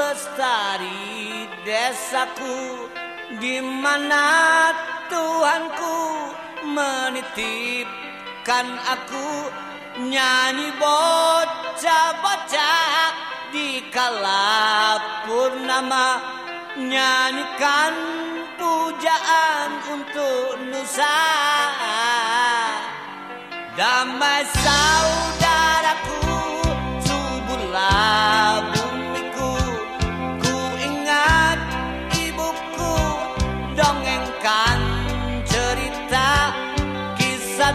lestari desaku di mana Tuhanku menitipkan aku. Nyanyi bocah-bocah di kala purnama nyanyikan pujaan untuk Nusa. Damai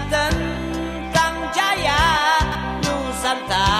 tentang jaya Nusantara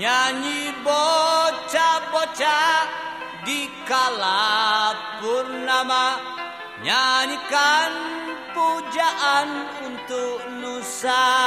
Nyanyi bocah-bocah di kala purnama. Nyanyikan pujaan untuk Nusa